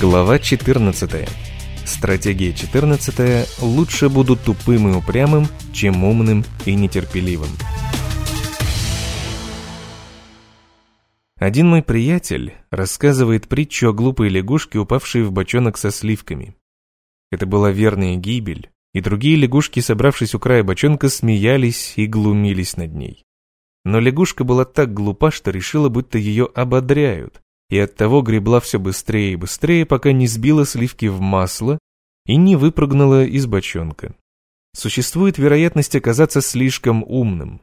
Глава 14. Стратегия 14. Лучше буду тупым и упрямым, чем умным и нетерпеливым. Один мой приятель рассказывает притчу о глупой лягушке, упавшей в бочонок со сливками. Это была верная гибель, и другие лягушки, собравшись у края бочонка, смеялись и глумились над ней. Но лягушка была так глупа, что решила, будто ее ободряют, и оттого гребла все быстрее и быстрее, пока не сбила сливки в масло и не выпрыгнула из бочонка. Существует вероятность оказаться слишком умным.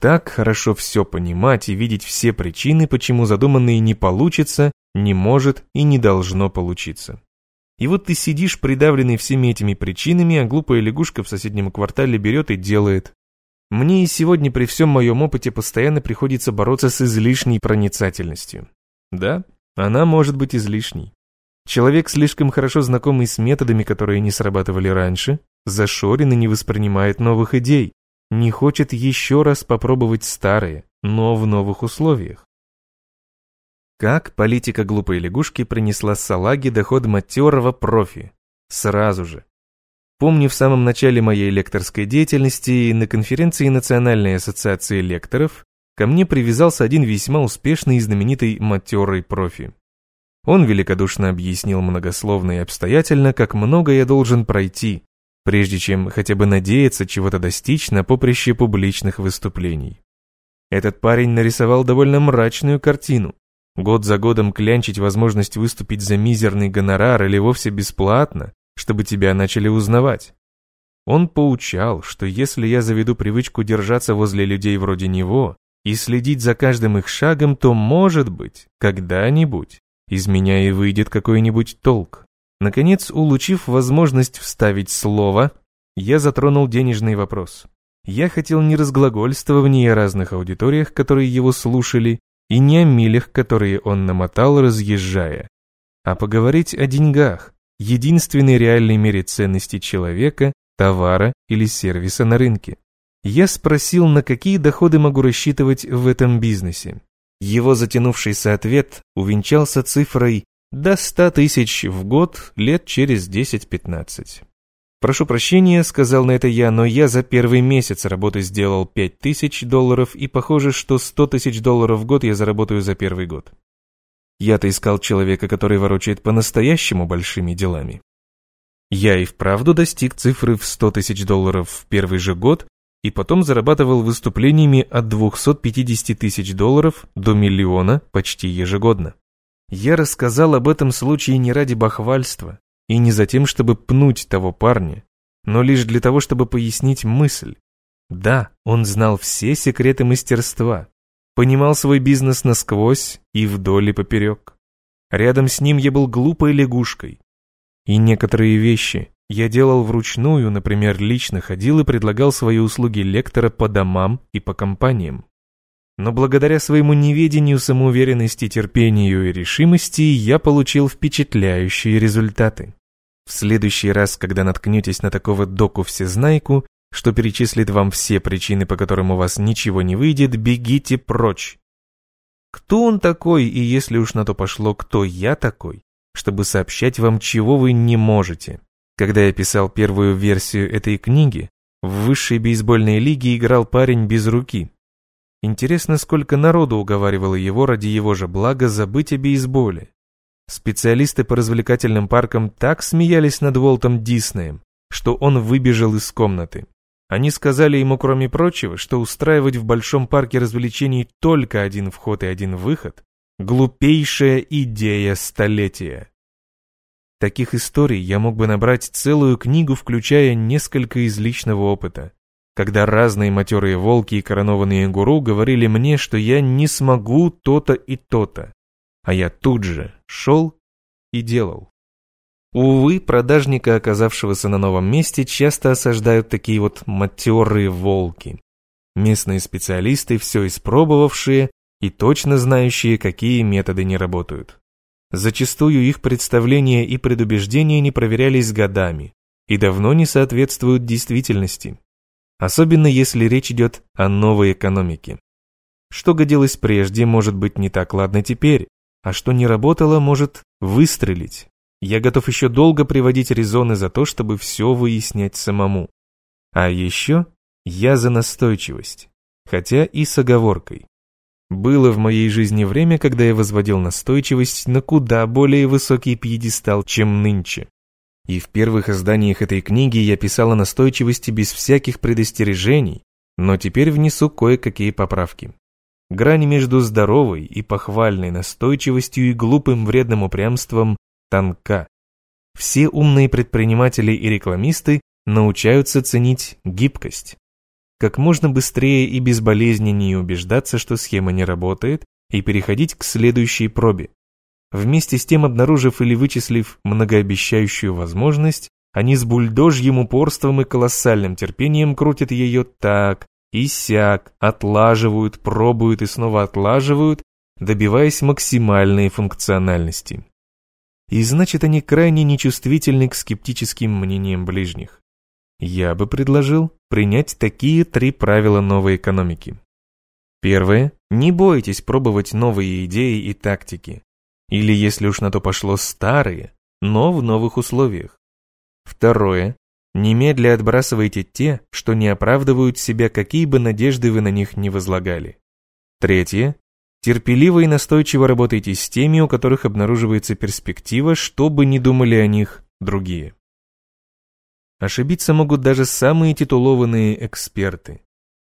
Так хорошо все понимать и видеть все причины, почему задуманное не получится, не может и не должно получиться. И вот ты сидишь придавленный всеми этими причинами, а глупая лягушка в соседнем квартале берет и делает. Мне и сегодня при всем моем опыте постоянно приходится бороться с излишней проницательностью. Да, она может быть излишней. Человек, слишком хорошо знакомый с методами, которые не срабатывали раньше, зашорен и не воспринимает новых идей, не хочет еще раз попробовать старые, но в новых условиях. Как политика глупой лягушки принесла салаге доход матерого профи? Сразу же. Помню, в самом начале моей лекторской деятельности на конференции Национальной ассоциации лекторов ко мне привязался один весьма успешный и знаменитый матерый профи. Он великодушно объяснил многословно и обстоятельно, как много я должен пройти, прежде чем хотя бы надеяться чего-то достичь на поприще публичных выступлений. Этот парень нарисовал довольно мрачную картину. Год за годом клянчить возможность выступить за мизерный гонорар или вовсе бесплатно, чтобы тебя начали узнавать. Он поучал, что если я заведу привычку держаться возле людей вроде него, и следить за каждым их шагом, то, может быть, когда-нибудь из меня и выйдет какой-нибудь толк. Наконец, улучив возможность вставить слово, я затронул денежный вопрос. Я хотел не разглагольствования о разных аудиториях, которые его слушали, и не о милях, которые он намотал, разъезжая, а поговорить о деньгах, единственной реальной мере ценности человека, товара или сервиса на рынке. Я спросил, на какие доходы могу рассчитывать в этом бизнесе. Его затянувшийся ответ увенчался цифрой до 100 тысяч в год лет через 10-15. «Прошу прощения», — сказал на это я, но я за первый месяц работы сделал 5 тысяч долларов, и похоже, что 100 тысяч долларов в год я заработаю за первый год. Я-то искал человека, который ворочает по-настоящему большими делами. Я и вправду достиг цифры в 100 тысяч долларов в первый же год, и потом зарабатывал выступлениями от 250 тысяч долларов до миллиона почти ежегодно. Я рассказал об этом случае не ради бахвальства и не за тем, чтобы пнуть того парня, но лишь для того, чтобы пояснить мысль. Да, он знал все секреты мастерства, понимал свой бизнес насквозь и вдоль и поперек. Рядом с ним я был глупой лягушкой. И некоторые вещи, я делал вручную, например, лично ходил и предлагал свои услуги лектора по домам и по компаниям. Но благодаря своему неведению, самоуверенности, терпению и решимости я получил впечатляющие результаты. В следующий раз, когда наткнетесь на такого доку-всезнайку, что перечислит вам все причины, по которым у вас ничего не выйдет, бегите прочь. Кто он такой, и если уж на то пошло, кто я такой, чтобы сообщать вам, чего вы не можете? Когда я писал первую версию этой книги, в высшей бейсбольной лиге играл парень без руки. Интересно, сколько народу уговаривало его ради его же блага забыть о бейсболе. Специалисты по развлекательным паркам так смеялись над Волтом Диснеем, что он выбежал из комнаты. Они сказали ему, кроме прочего, что устраивать в большом парке развлечений только один вход и один выход – глупейшая идея столетия. Таких историй я мог бы набрать целую книгу, включая несколько из личного опыта. Когда разные матерые волки и коронованные гуру говорили мне, что я не смогу то-то и то-то, а я тут же шел и делал. Увы, продажника, оказавшегося на новом месте, часто осаждают такие вот матерые волки. Местные специалисты, все испробовавшие и точно знающие, какие методы не работают. Зачастую их представления и предубеждения не проверялись годами и давно не соответствуют действительности. Особенно если речь идет о новой экономике. Что годилось прежде, может быть не так ладно теперь, а что не работало, может выстрелить. я готов еще долго приводить резоны за то, чтобы все выяснять самому. А еще я за настойчивость, хотя и с оговоркой. Было в моей жизни время, когда я возводил настойчивость на куда более высокий пьедестал, чем нынче. И в первых изданиях этой книги я писал о настойчивости без всяких предостережений, но теперь внесу кое-какие поправки. Грань между здоровой и похвальной настойчивостью и глупым вредным упрямством тонка. Все умные предприниматели и рекламисты научаются ценить гибкость. Как можно быстрее и безболезненнее убеждаться, что схема не работает, и переходить к следующей пробе. Вместе с тем, обнаружив или вычислив многообещающую возможность, они с бульдожьим упорством и колоссальным терпением крутят ее так и сяк, отлаживают, пробуют и снова отлаживают, добиваясь максимальной функциональности. И значит, они крайне нечувствительны к скептическим мнениям ближних. Я бы предложил принять такие три правила новой экономики. Первое. Не бойтесь пробовать новые идеи и тактики. Или, если уж на то пошло, старые, но в новых условиях. Второе. Немедля отбрасывайте те, что не оправдывают себя, какие бы надежды вы на них не возлагали. Третье. Терпеливо и настойчиво работайте с теми, у которых обнаруживается перспектива, что бы ни думали о них другие. Ошибиться могут даже самые титулованные эксперты.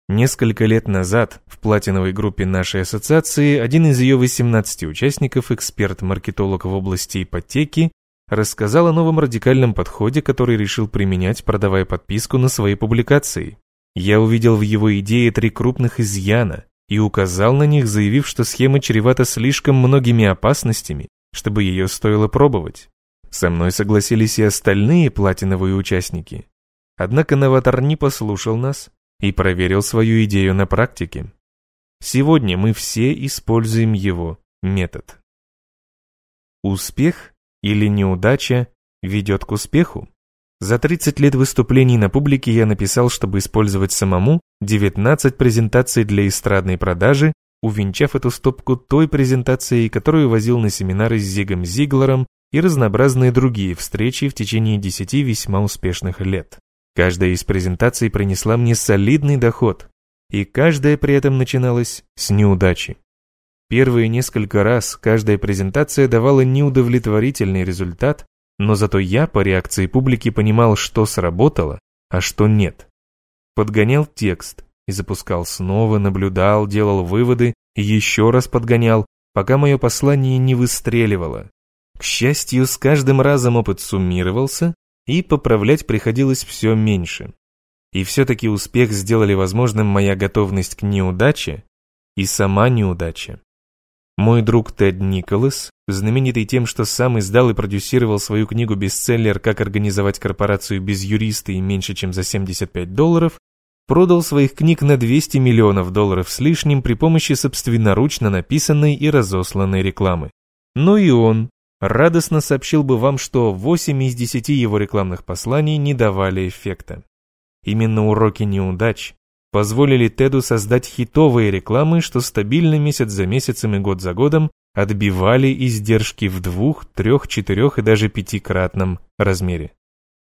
Несколько лет назад в платиновой группе нашей ассоциации один из ее 18 участников, эксперт-маркетолог в области ипотеки, рассказал о новом радикальном подходе, который решил применять, продавая подписку на свои публикации. Я увидел в его идее три крупных изъяна и указал на них, заявив, что схема чревата слишком многими опасностями, чтобы ее стоило пробовать. Со мной согласились и остальные платиновые участники. Однако новатор не послушал нас и проверил свою идею на практике. Сегодня мы все используем его метод. Успех или неудача ведет к успеху? За 30 лет выступлений на публике я написал, чтобы использовать самому 19 презентаций для эстрадной продажи, увенчав эту стопку той презентацией, которую возил на семинары с Зигом Зиглером и разнообразные другие встречи в течение 10 весьма успешных лет. Каждая из презентаций принесла мне солидный доход, и каждая при этом начиналась с неудачи. Первые несколько раз каждая презентация давала неудовлетворительный результат, но зато я по реакции публики понимал, что сработало, а что нет. Подгонял текст и запускал снова, наблюдал, делал выводы и еще раз подгонял, пока мое послание не выстреливало. К счастью, с каждым разом опыт суммировался, и поправлять приходилось все меньше. И все-таки успех сделали возможным моя готовность к неудаче и сама неудача. Мой друг Тед Николас, знаменитый тем, что сам издал и продюсировал свою книгу-бестселлер «Как организовать корпорацию без юриста и меньше, чем за 75 долларов», продал своих книг на 200 миллионов долларов с лишним при помощи собственноручно написанной и разосланной рекламы. Но и он, радостно сообщил бы вам, что 8 из 10 его рекламных посланий не давали эффекта. Именно уроки неудач позволили Теду создать хитовые рекламы, что стабильно месяц за месяцем и год за годом отбивали издержки в двух, трех, четырех и даже пятикратном размере.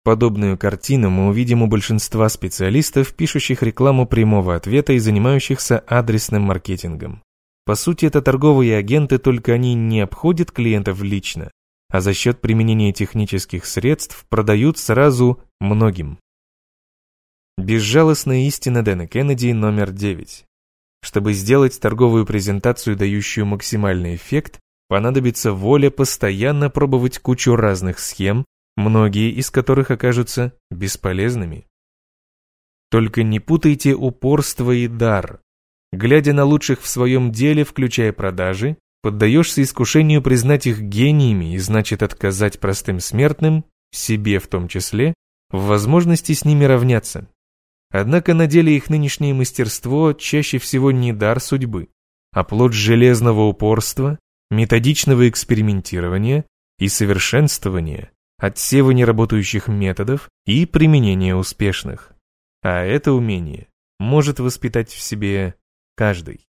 Подобную картину мы увидим у большинства специалистов, пишущих рекламу прямого ответа и занимающихся адресным маркетингом. По сути, это торговые агенты, только они не обходят клиентов лично, а за счет применения технических средств продают сразу многим. Безжалостная истина Дэна Кеннеди номер 9. Чтобы сделать торговую презентацию, дающую максимальный эффект, понадобится воля постоянно пробовать кучу разных схем, многие из которых окажутся бесполезными. Только не путайте упорство и дар. Глядя на лучших в своем деле, включая продажи, поддаешься искушению признать их гениями и значит отказать простым смертным, себе в том числе, в возможности с ними равняться. Однако на деле их нынешнее мастерство чаще всего не дар судьбы, а плод железного упорства, методичного экспериментирования и совершенствования, отсева неработающих методов и применения успешных. А это умение может воспитать в себе каждый.